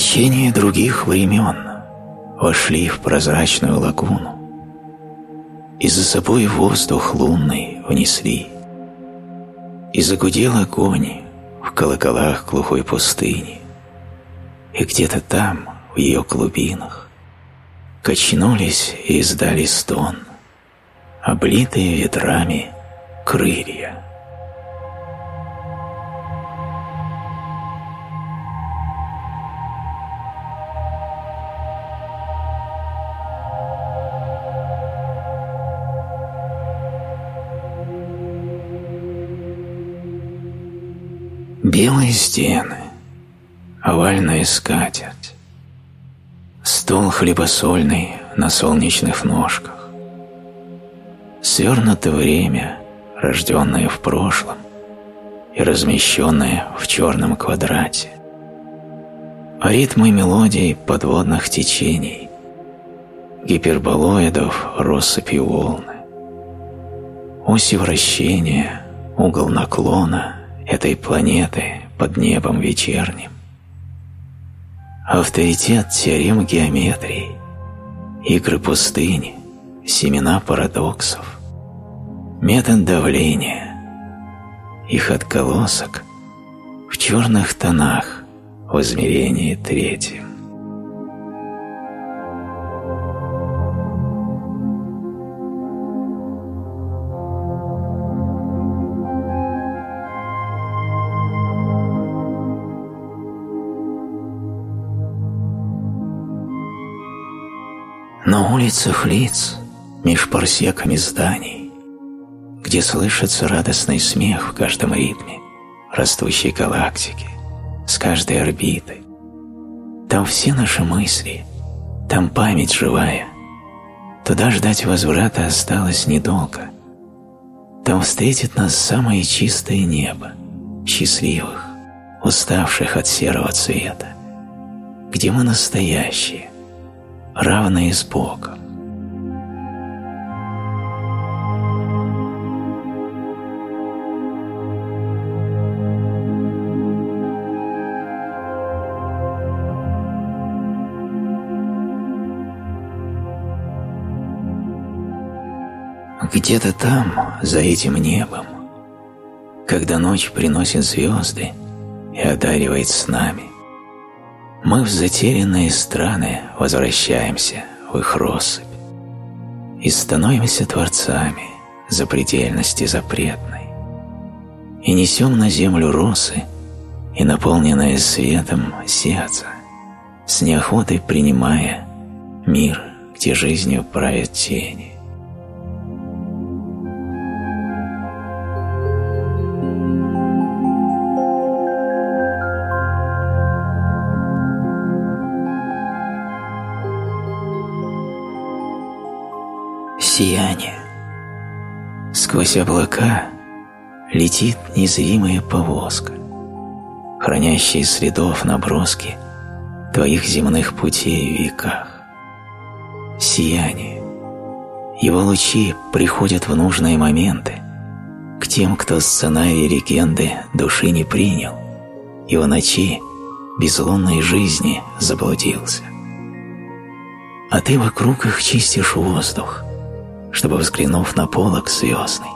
Течение других времен вошли в прозрачную лагуну и за собой воздух лунный внесли. И загудел огонь в колоколах глухой пустыни, и где-то там, в ее глубинах, качнулись и издали стон, облитые ветрами крылья. Белые стены, овальная скатерть, стол хлебосольный на солнечных ножках, свернуто время, рожденное в прошлом и размещенное в черном квадрате, а ритмы мелодий подводных течений, гиперболоидов россыпью волны, оси вращения, угол наклона – этой планеты под небом вечерним. Авторитет теорем геометрии, игры пустыни, семена парадоксов, метод давления, их отголосок в черных тонах в измерении третьем. На улицах лиц, меж парсеками зданий, где слышится радостный смех в каждом ритме растущей галактики, с каждой орбиты. Там все наши мысли, там память живая. Туда ждать возврата осталось недолго. Там встретит нас самое чистое небо, счастливых, уставших от серого цвета, где мы настоящие, равные с Богом. Где-то там, за этим небом, когда ночь приносит звезды и одаривает с нами, мы в затерянные страны возвращаемся в их россыпь и становимся творцами запредельности запретной и несем на землю росы и наполненное светом сердце, с неохотой принимая мир, где жизнью правят тени. Сквозь облака летит незримая повозка, хранящая следов наброски твоих земных путей в веках. Сияние. Его лучи приходят в нужные моменты к тем, кто сценарий легенды души не принял и в ночи безлунной жизни заблудился. А ты вокруг их чистишь воздух – чтобы, взглянув на полок звездный,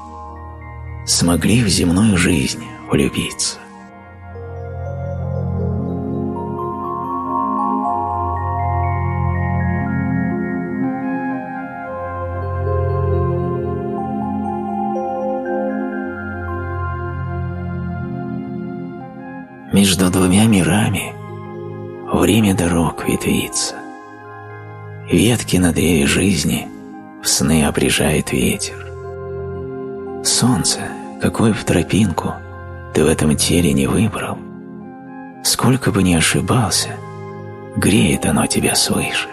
смогли в земную жизнь влюбиться. Между двумя мирами время дорог ветвится. Ветки на древе жизни в сны обрежает ветер. Солнце, какой в тропинку ты в этом теле не выбрал, сколько бы ни ошибался, греет оно тебя свыше.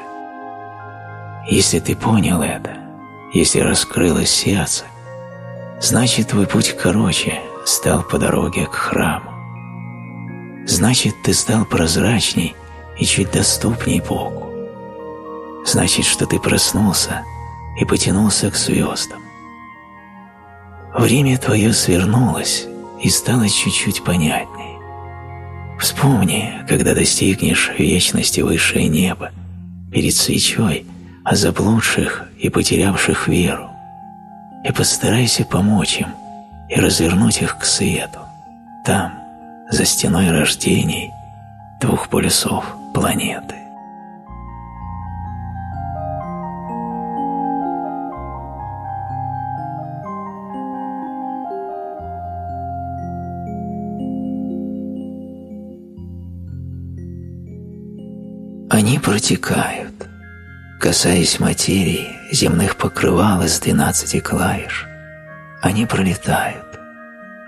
Если ты понял это, если раскрылось сердце, значит твой путь короче стал по дороге к храму. Значит, ты стал прозрачней и чуть доступней Богу. Значит, что ты проснулся и потянулся к звездам. Время твое свернулось и стало чуть-чуть понятнее. Вспомни, когда достигнешь вечности высшее небо, перед свечой о заблудших и потерявших веру, и постарайся помочь им и развернуть их к свету, там, за стеной рождений двух полюсов планеты. Они протекают, касаясь материи земных покрывал из двенадцати клавиш. Они пролетают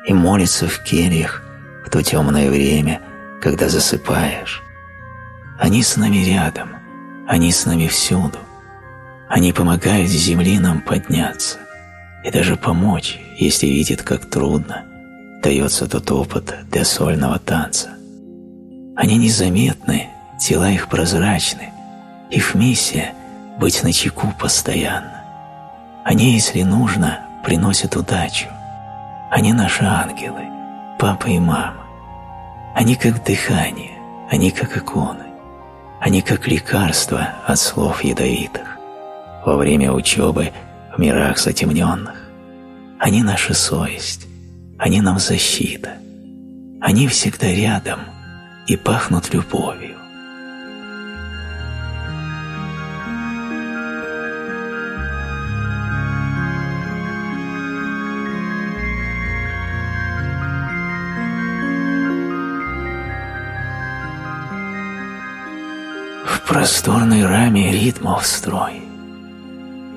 и молятся в кельях в то темное время, когда засыпаешь. Они с нами рядом, они с нами всюду. Они помогают земли нам подняться и даже помочь, если видят, как трудно дается тот опыт для сольного танца. Они незаметны тела их прозрачны, их миссия – быть начеку постоянно. Они, если нужно, приносят удачу. Они наши ангелы, папа и мама. Они как дыхание, они как иконы. Они как лекарство от слов ядовитых во время учебы в мирах затемненных. Они наша совесть, они нам защита. Они всегда рядом и пахнут любовью. Просторной раме ритмов строй,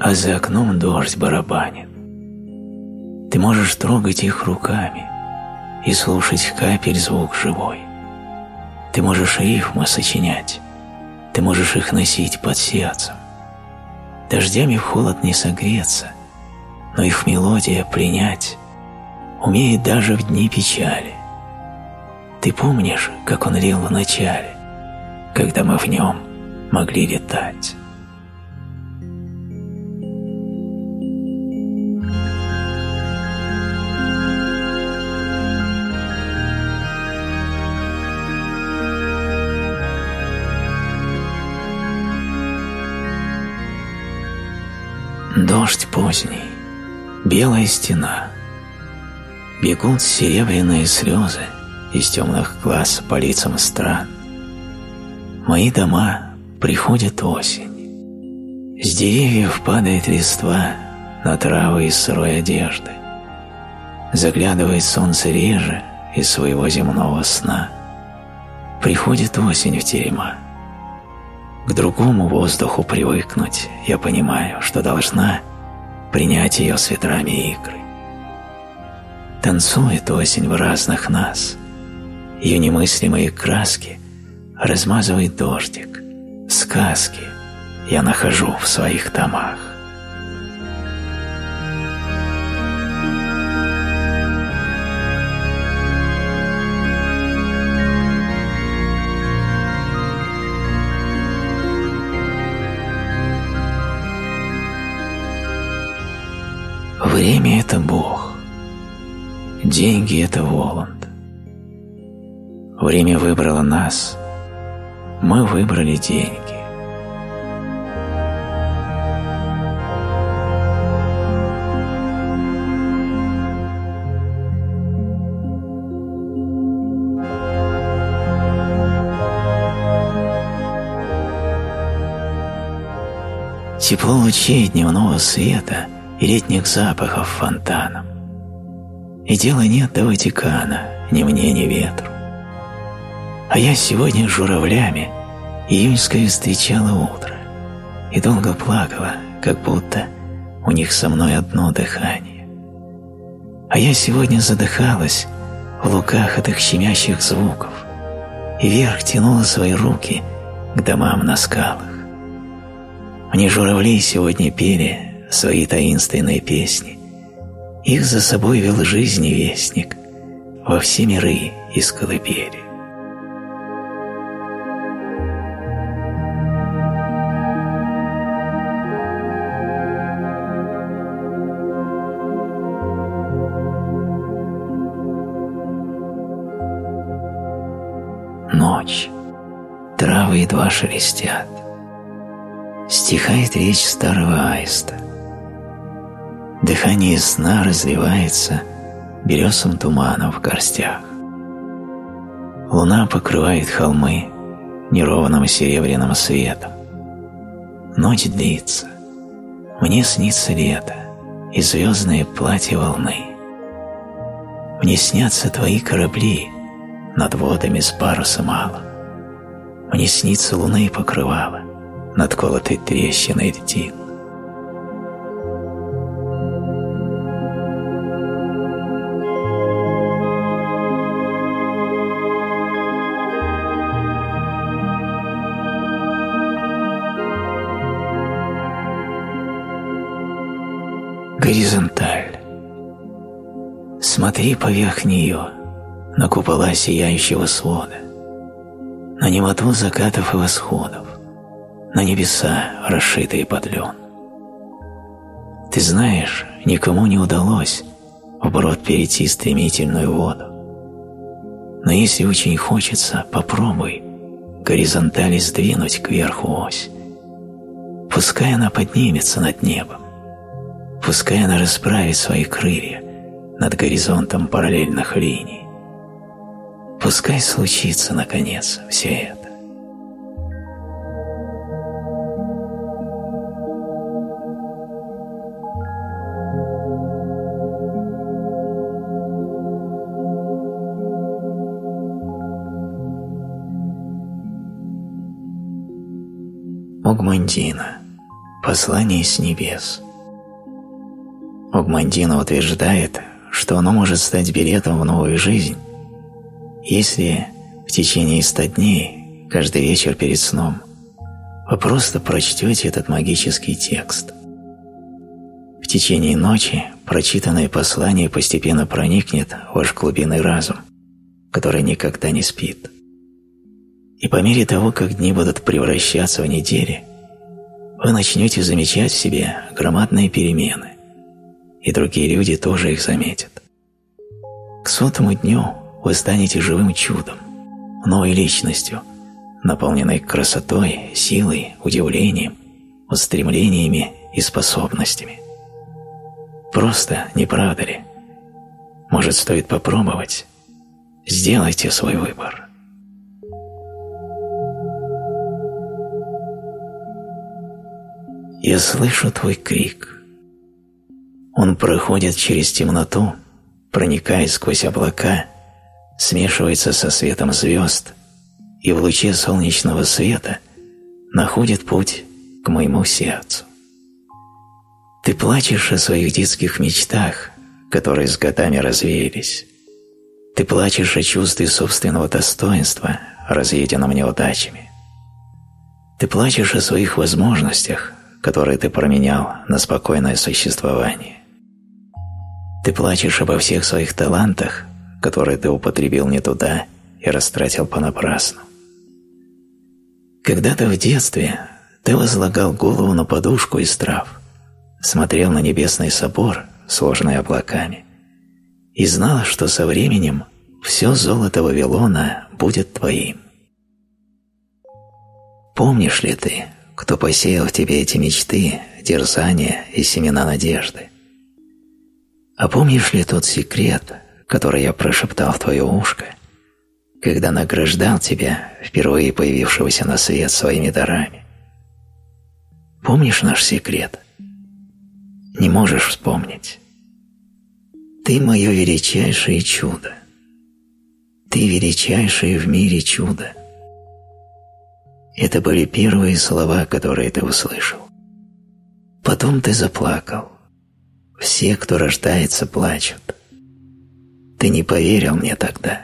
а за окном дождь барабанит. Ты можешь трогать их руками и слушать капель звук живой. Ты можешь рифмы сочинять, ты можешь их носить под сердцем. Дождями в холод не согреться, но их мелодия принять умеет даже в дни печали. Ты помнишь, как он лил в начале, когда мы в нем могли летать. Дождь поздний, белая стена. Бегут серебряные слезы из темных глаз по лицам стран. Мои дома приходит осень. С деревьев падает листва на травы из сырой одежды. Заглядывает солнце реже из своего земного сна. Приходит осень в терема. К другому воздуху привыкнуть, я понимаю, что должна принять ее с ветрами игры. Танцует осень в разных нас. Ее немыслимые краски размазывает дождик сказки я нахожу в своих томах. Время – это Бог. Деньги – это Воланд. Время выбрало нас, мы выбрали деньги. Тепло лучей дневного света и летних запахов фонтаном. И дела нет до Ватикана, ни мне, ни ветру. А я сегодня журавлями июньское встречала утро и долго плакала, как будто у них со мной одно дыхание. А я сегодня задыхалась в луках от их щемящих звуков и вверх тянула свои руки к домам на скалах. Мне журавли сегодня пели свои таинственные песни. Их за собой вел жизни вестник во все миры из колыбели. Едва шелестят. Стихает речь старого аиста. Дыхание сна разливается березом тумана в горстях. Луна покрывает холмы неровным серебряным светом. Ночь длится. Мне снится лето и звездное платье волны. Мне снятся твои корабли над водами с паруса мало. Мне снится луны покрывало над колотой трещиной льдин. Горизонталь. Смотри поверх нее, на купола сияющего свода, на немоту закатов и восходов, на небеса, расшитые под лен. Ты знаешь, никому не удалось вброд перейти стремительную воду. Но если очень хочется, попробуй горизонтали сдвинуть кверху ось. Пускай она поднимется над небом, Пускай она расправит свои крылья над горизонтом параллельных линий. Пускай случится, наконец, все это. Огмандина. Послание с небес. Огмандина утверждает, что оно может стать билетом в новую жизнь, если в течение ста дней, каждый вечер перед сном, вы просто прочтете этот магический текст. В течение ночи прочитанное послание постепенно проникнет в ваш глубинный разум, который никогда не спит. И по мере того, как дни будут превращаться в недели, вы начнете замечать в себе громадные перемены, и другие люди тоже их заметят. К сотому дню вы станете живым чудом, новой личностью, наполненной красотой, силой, удивлением, устремлениями и способностями. Просто, не правда ли? Может, стоит попробовать? Сделайте свой выбор. Я слышу твой крик – он проходит через темноту, проникая сквозь облака, смешивается со светом звезд и в луче солнечного света находит путь к моему сердцу. Ты плачешь о своих детских мечтах, которые с годами развеялись. Ты плачешь о чувстве собственного достоинства, разъеденном неудачами. Ты плачешь о своих возможностях, которые ты променял на спокойное существование. Ты плачешь обо всех своих талантах, которые ты употребил не туда и растратил понапрасну. Когда-то в детстве ты возлагал голову на подушку из трав, смотрел на небесный собор, сложный облаками, и знал, что со временем все золото Вавилона будет твоим. Помнишь ли ты, кто посеял в тебе эти мечты, дерзания и семена надежды? А помнишь ли тот секрет, который я прошептал в твое ушко, когда награждал тебя, впервые появившегося на свет своими дарами? Помнишь наш секрет? Не можешь вспомнить. Ты мое величайшее чудо. Ты величайшее в мире чудо. Это были первые слова, которые ты услышал. Потом ты заплакал. Все, кто рождается, плачут. Ты не поверил мне тогда.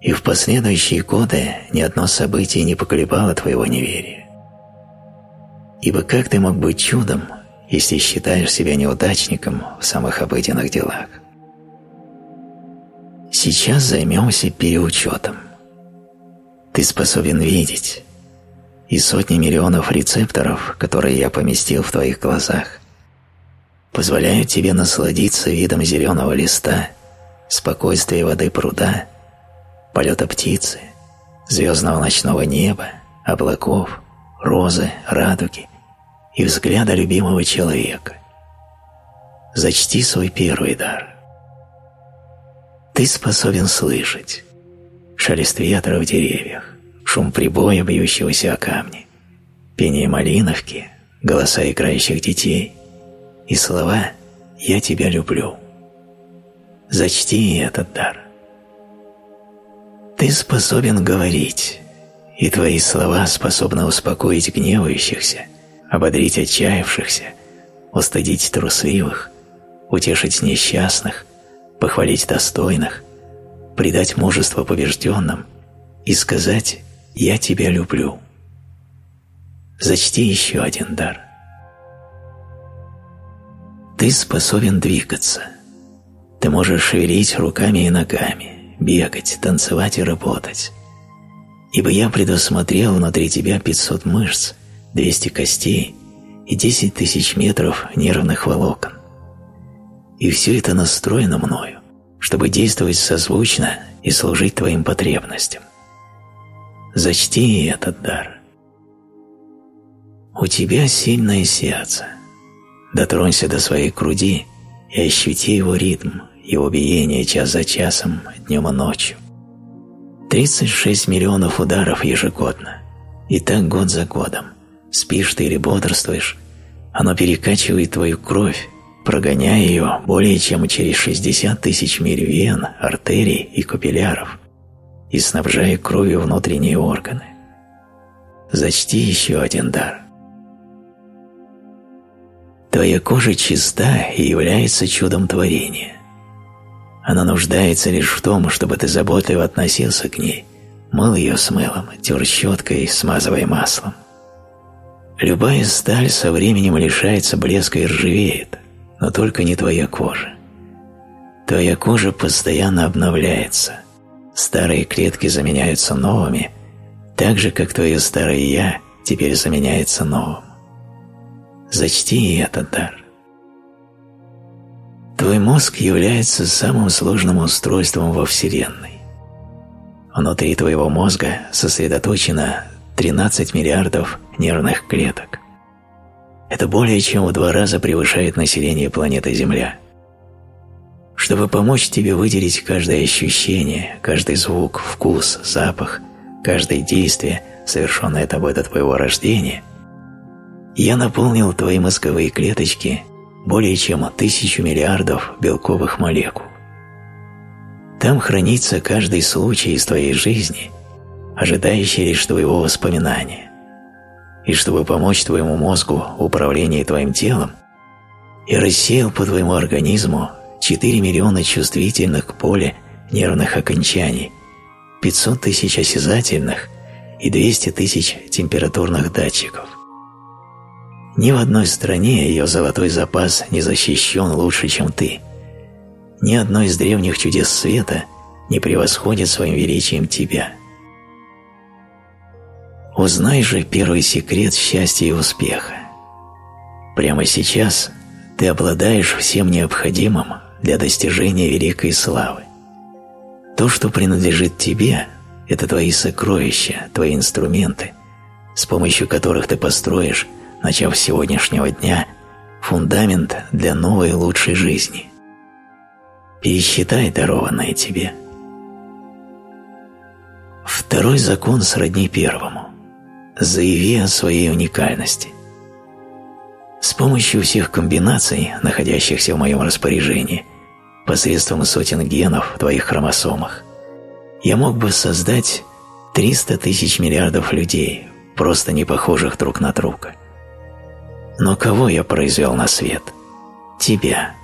И в последующие годы ни одно событие не поколебало твоего неверия. Ибо как ты мог быть чудом, если считаешь себя неудачником в самых обыденных делах? Сейчас займемся переучетом. Ты способен видеть, и сотни миллионов рецепторов, которые я поместил в твоих глазах, позволяют тебе насладиться видом зеленого листа, спокойствия воды пруда, полета птицы, звездного ночного неба, облаков, розы, радуги и взгляда любимого человека. Зачти свой первый дар. Ты способен слышать шелест ветра в деревьях, шум прибоя, бьющегося о камни, пение малиновки, голоса играющих детей и слова «Я тебя люблю». Зачти этот дар. Ты способен говорить, и твои слова способны успокоить гневающихся, ободрить отчаявшихся, устыдить трусливых, утешить несчастных, похвалить достойных, придать мужество побежденным и сказать «Я тебя люблю». Зачти еще один дар. Ты способен двигаться. Ты можешь шевелить руками и ногами, бегать, танцевать и работать. Ибо я предусмотрел внутри тебя 500 мышц, 200 костей и 10 тысяч метров нервных волокон. И все это настроено мною, чтобы действовать созвучно и служить твоим потребностям. Зачти этот дар. У тебя сильное сердце. Дотронься до своей груди и ощути его ритм, его биение час за часом, днем и ночью. 36 миллионов ударов ежегодно. И так год за годом. Спишь ты или бодрствуешь, оно перекачивает твою кровь, прогоняя ее более чем через 60 тысяч миль вен, артерий и капилляров и снабжая кровью внутренние органы. Зачти еще один дар. Твоя кожа чиста и является чудом творения. Она нуждается лишь в том, чтобы ты заботливо относился к ней, мыл ее с мылом, тер щеткой, смазывая маслом. Любая сталь со временем лишается блеска и ржавеет, но только не твоя кожа. Твоя кожа постоянно обновляется. Старые клетки заменяются новыми, так же, как твое старое «я» теперь заменяется новым. Зачти этот дар. Твой мозг является самым сложным устройством во Вселенной. Внутри твоего мозга сосредоточено 13 миллиардов нервных клеток. Это более чем в два раза превышает население планеты Земля. Чтобы помочь тебе выделить каждое ощущение, каждый звук, вкус, запах, каждое действие, совершенное тобой до твоего рождения, я наполнил твои мозговые клеточки более чем тысячу миллиардов белковых молекул. Там хранится каждый случай из твоей жизни, ожидающий лишь твоего воспоминания и чтобы помочь твоему мозгу в управлении твоим телом, я рассеял по твоему организму 4 миллиона чувствительных к поле нервных окончаний, 500 тысяч осязательных и 200 тысяч температурных датчиков. Ни в одной стране ее золотой запас не защищен лучше, чем ты. Ни одно из древних чудес света не превосходит своим величием тебя – Узнай же первый секрет счастья и успеха. Прямо сейчас ты обладаешь всем необходимым для достижения великой славы. То, что принадлежит тебе, это твои сокровища, твои инструменты, с помощью которых ты построишь, начав с сегодняшнего дня, фундамент для новой лучшей жизни. Пересчитай дарованное тебе. Второй закон сродни первому заяви о своей уникальности. С помощью всех комбинаций, находящихся в моем распоряжении, посредством сотен генов в твоих хромосомах, я мог бы создать 300 тысяч миллиардов людей, просто не похожих друг на друга. Но кого я произвел на свет? Тебя.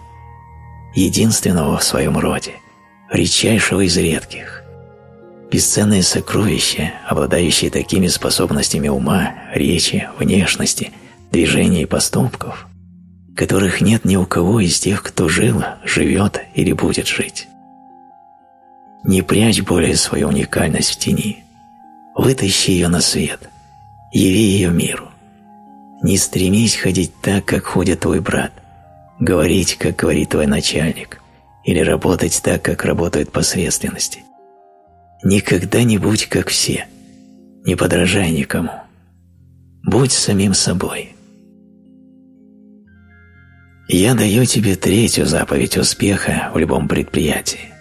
Единственного в своем роде, редчайшего из редких бесценные сокровища, обладающие такими способностями ума, речи, внешности, движений и поступков, которых нет ни у кого из тех, кто жил, живет или будет жить. Не прячь более свою уникальность в тени. Вытащи ее на свет. Яви ее миру. Не стремись ходить так, как ходит твой брат, говорить, как говорит твой начальник, или работать так, как работают посредственности – Никогда не будь как все. не подражай никому. Будь самим собой. Я даю тебе третью заповедь успеха в любом предприятии.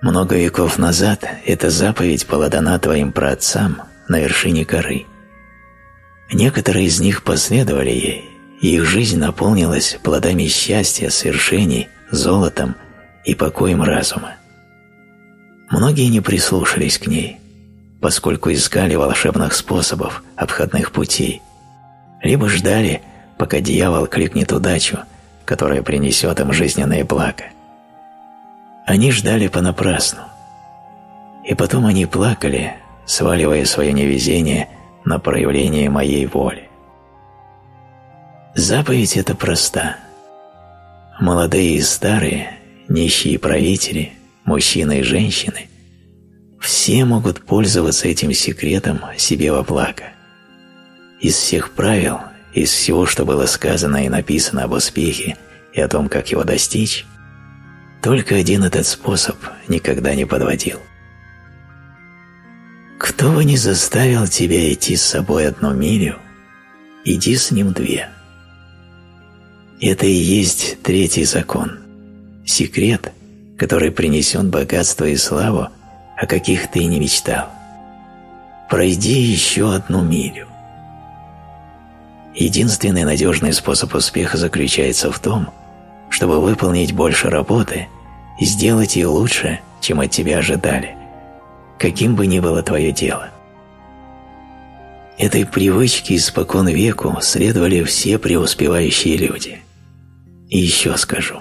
Много веков назад эта заповедь была дана твоим праотцам на вершине горы. Некоторые из них последовали ей, и их жизнь наполнилась плодами счастья, свершений, золотом и покоем разума. Многие не прислушались к ней, поскольку искали волшебных способов, обходных путей, либо ждали, пока дьявол кликнет удачу, которая принесет им жизненное благо. Они ждали понапрасну. И потом они плакали, сваливая свое невезение на проявление моей воли. Заповедь эта проста. Молодые и старые, нищие и правители, мужчины и женщины – все могут пользоваться этим секретом себе во благо. Из всех правил, из всего, что было сказано и написано об успехе и о том, как его достичь, только один этот способ никогда не подводил. Кто бы ни заставил тебя идти с собой одну милю, иди с ним две. Это и есть третий закон, секрет, который принесет богатство и славу, о каких ты не мечтал. Пройди еще одну милю. Единственный надежный способ успеха заключается в том, чтобы выполнить больше работы и сделать ее лучше, чем от тебя ожидали, каким бы ни было твое дело. Этой привычке испокон веку следовали все преуспевающие люди. И еще скажу.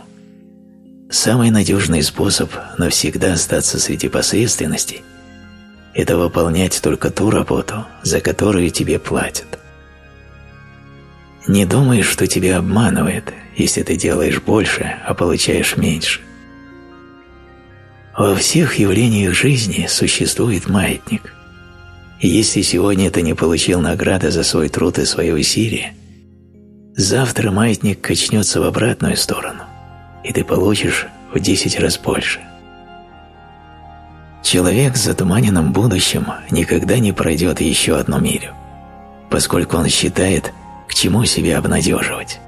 Самый надежный способ навсегда остаться среди посредственности – это выполнять только ту работу, за которую тебе платят. Не думай, что тебя обманывает, если ты делаешь больше, а получаешь меньше. Во всех явлениях жизни существует маятник. И если сегодня ты не получил награды за свой труд и свои усилия, завтра маятник качнется в обратную сторону, и ты получишь в десять раз больше. Человек с затуманенным будущим никогда не пройдет еще одну милю, поскольку он считает, к чему себя обнадеживать.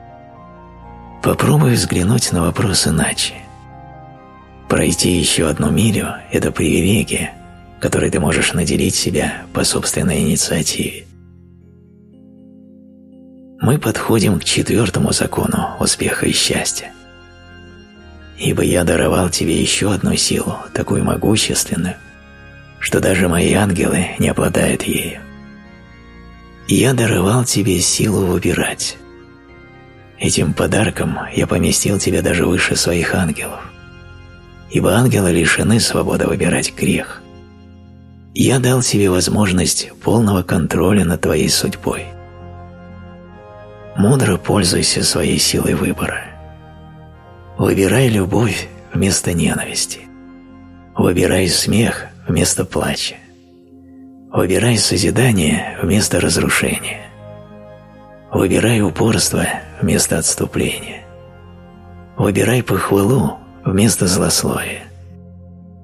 Попробуй взглянуть на вопрос иначе. Пройти еще одну милю – это привилегия, которой ты можешь наделить себя по собственной инициативе. Мы подходим к четвертому закону успеха и счастья. Ибо я даровал тебе еще одну силу, такую могущественную, что даже мои ангелы не обладают ею. Я даровал тебе силу выбирать. Этим подарком я поместил тебя даже выше своих ангелов, ибо ангелы лишены свободы выбирать грех. Я дал тебе возможность полного контроля над твоей судьбой. Мудро пользуйся своей силой выбора. Выбирай любовь вместо ненависти. Выбирай смех вместо плача. Выбирай созидание вместо разрушения. Выбирай упорство вместо отступления. Выбирай похвалу вместо злословия.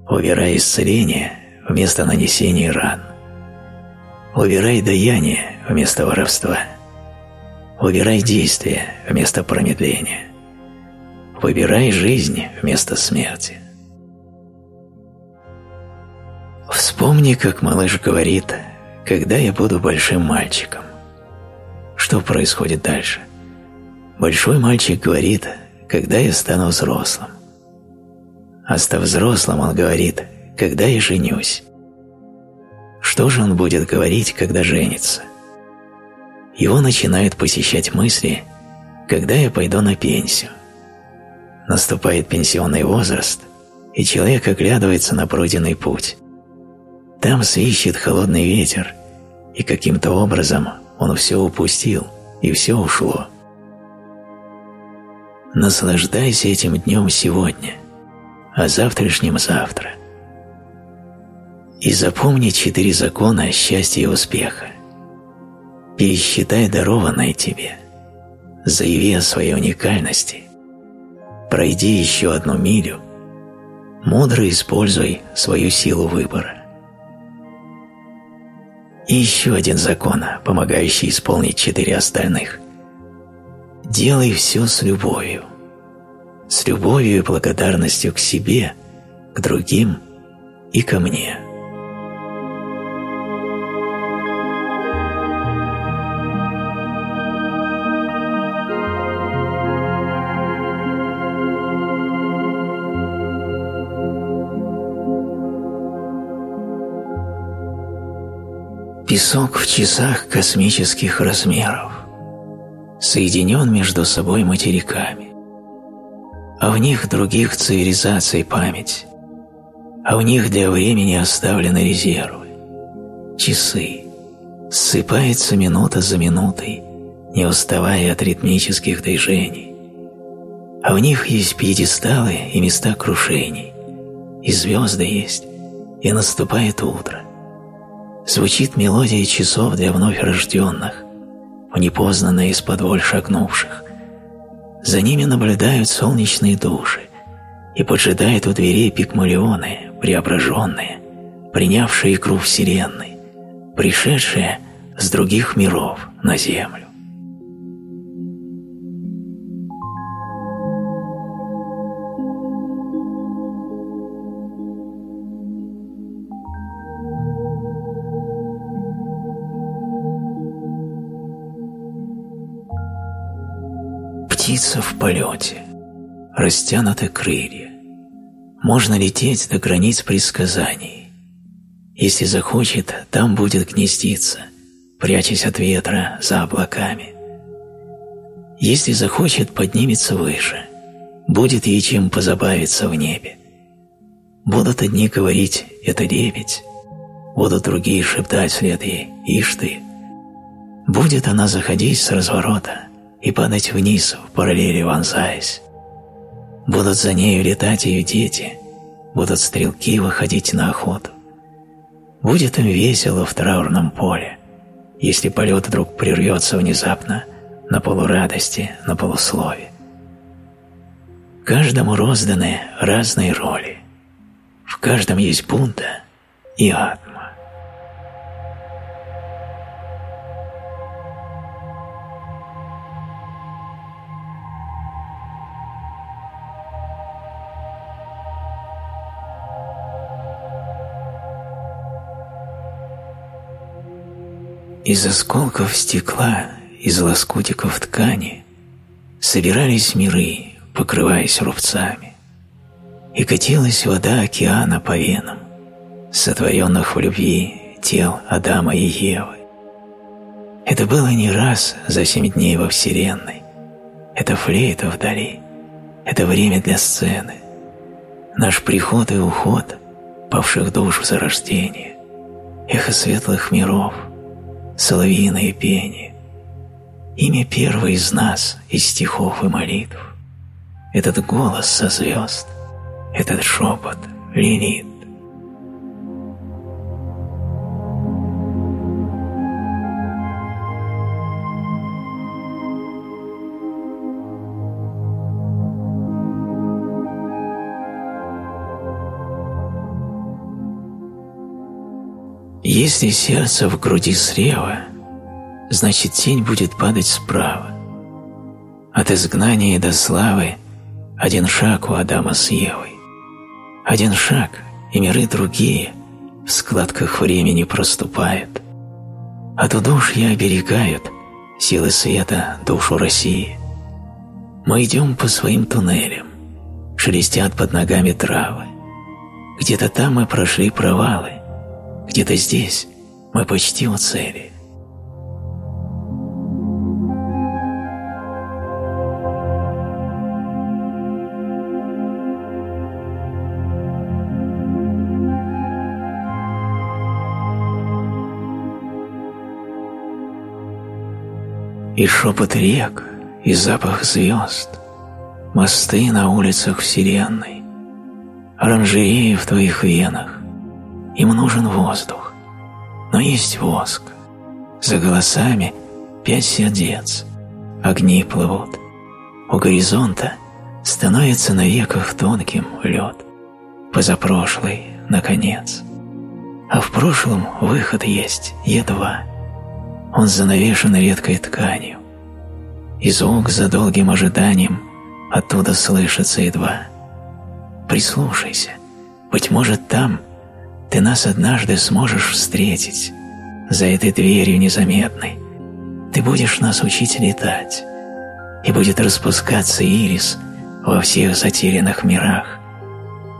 Выбирай исцеление вместо нанесения ран. Выбирай даяние вместо воровства. Выбирай действие вместо промедления. Выбирай жизнь вместо смерти. Вспомни, как малыш говорит, когда я буду большим мальчиком. Что происходит дальше? Большой мальчик говорит, когда я стану взрослым. А став взрослым, он говорит, когда я женюсь. Что же он будет говорить, когда женится? Его начинают посещать мысли, когда я пойду на пенсию наступает пенсионный возраст, и человек оглядывается на пройденный путь. Там свищет холодный ветер, и каким-то образом он все упустил, и все ушло. Наслаждайся этим днем сегодня, а завтрашним завтра. И запомни четыре закона счастья и успеха. Пересчитай дарованное тебе, заяви о своей уникальности – пройди еще одну милю, мудро используй свою силу выбора. И еще один закон, помогающий исполнить четыре остальных. Делай все с любовью. С любовью и благодарностью к себе, к другим и ко мне. Песок в часах космических размеров соединен между собой материками, а в них других цивилизаций память, а в них для времени оставлены резервы, часы, ссыпается минута за минутой, не уставая от ритмических движений, а в них есть пьедесталы и места крушений, и звезды есть, и наступает утро – Звучит мелодия часов для вновь рожденных, в непознанное из-под воль шагнувших. За ними наблюдают солнечные души и поджидают у дверей пикмалионы, преображенные, принявшие игру Вселенной, пришедшие с других миров на Землю. Птица в полете, растянуты крылья. Можно лететь до границ предсказаний. Если захочет, там будет гнездиться, прячась от ветра за облаками. Если захочет, поднимется выше, будет ей чем позабавиться в небе. Будут одни говорить «это лебедь», будут другие шептать вслед ей «ишь ты». Будет она заходить с разворота – и падать вниз, в параллели вонзаясь. Будут за нею летать ее дети, будут стрелки выходить на охоту. Будет им весело в траурном поле, если полет вдруг прервется внезапно на полурадости, на полуслове. Каждому розданы разные роли. В каждом есть Будда и ад. Из осколков стекла, из лоскутиков ткани собирались миры, покрываясь рубцами, и катилась вода океана по венам, сотворенных в любви тел Адама и Евы. Это было не раз за семь дней во Вселенной. Это флейта вдали. Это время для сцены. Наш приход и уход павших душ в зарождение. Эхо светлых миров — соловьиное пение, имя первой из нас, из стихов и молитв. Этот голос со звезд, этот шепот лилит. Если сердце в груди слева, значит тень будет падать справа. От изгнания до славы один шаг у Адама с Евой. Один шаг, и миры другие в складках времени проступают. От удушья оберегают силы света душу России. Мы идем по своим туннелям, шелестят под ногами травы. Где-то там мы прошли провалы, где-то здесь мы почти у цели. И шепот рек, и запах звезд, Мосты на улицах вселенной, Оранжереи в твоих венах, им нужен воздух, но есть воск. За голосами пять сердец, огни плывут. У горизонта становится на веках тонким лед, позапрошлый, наконец. А в прошлом выход есть, едва. Он занавешен редкой тканью. И звук за долгим ожиданием оттуда слышится едва. Прислушайся, быть может там ты нас однажды сможешь встретить за этой дверью незаметной. Ты будешь нас учить летать, и будет распускаться ирис во всех затерянных мирах,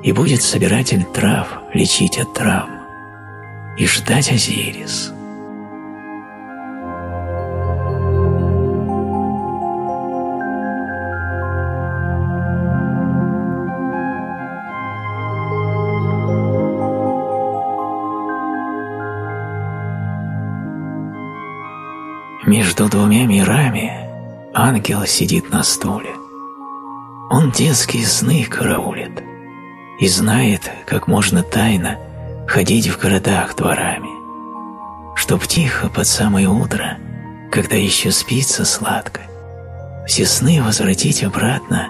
и будет собиратель трав лечить от травм, и ждать Азирис. Между двумя мирами ангел сидит на стуле. Он детские сны караулит и знает, как можно тайно ходить в городах дворами, чтоб тихо под самое утро, когда еще спится сладко, все сны возвратить обратно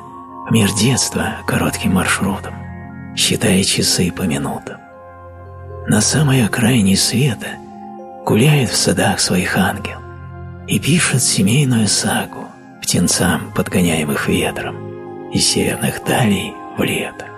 в мир детства коротким маршрутом, считая часы по минутам. На самой окраине света гуляет в садах своих ангел и пишет семейную сагу птенцам, подгоняемых ветром, из северных далей в лето.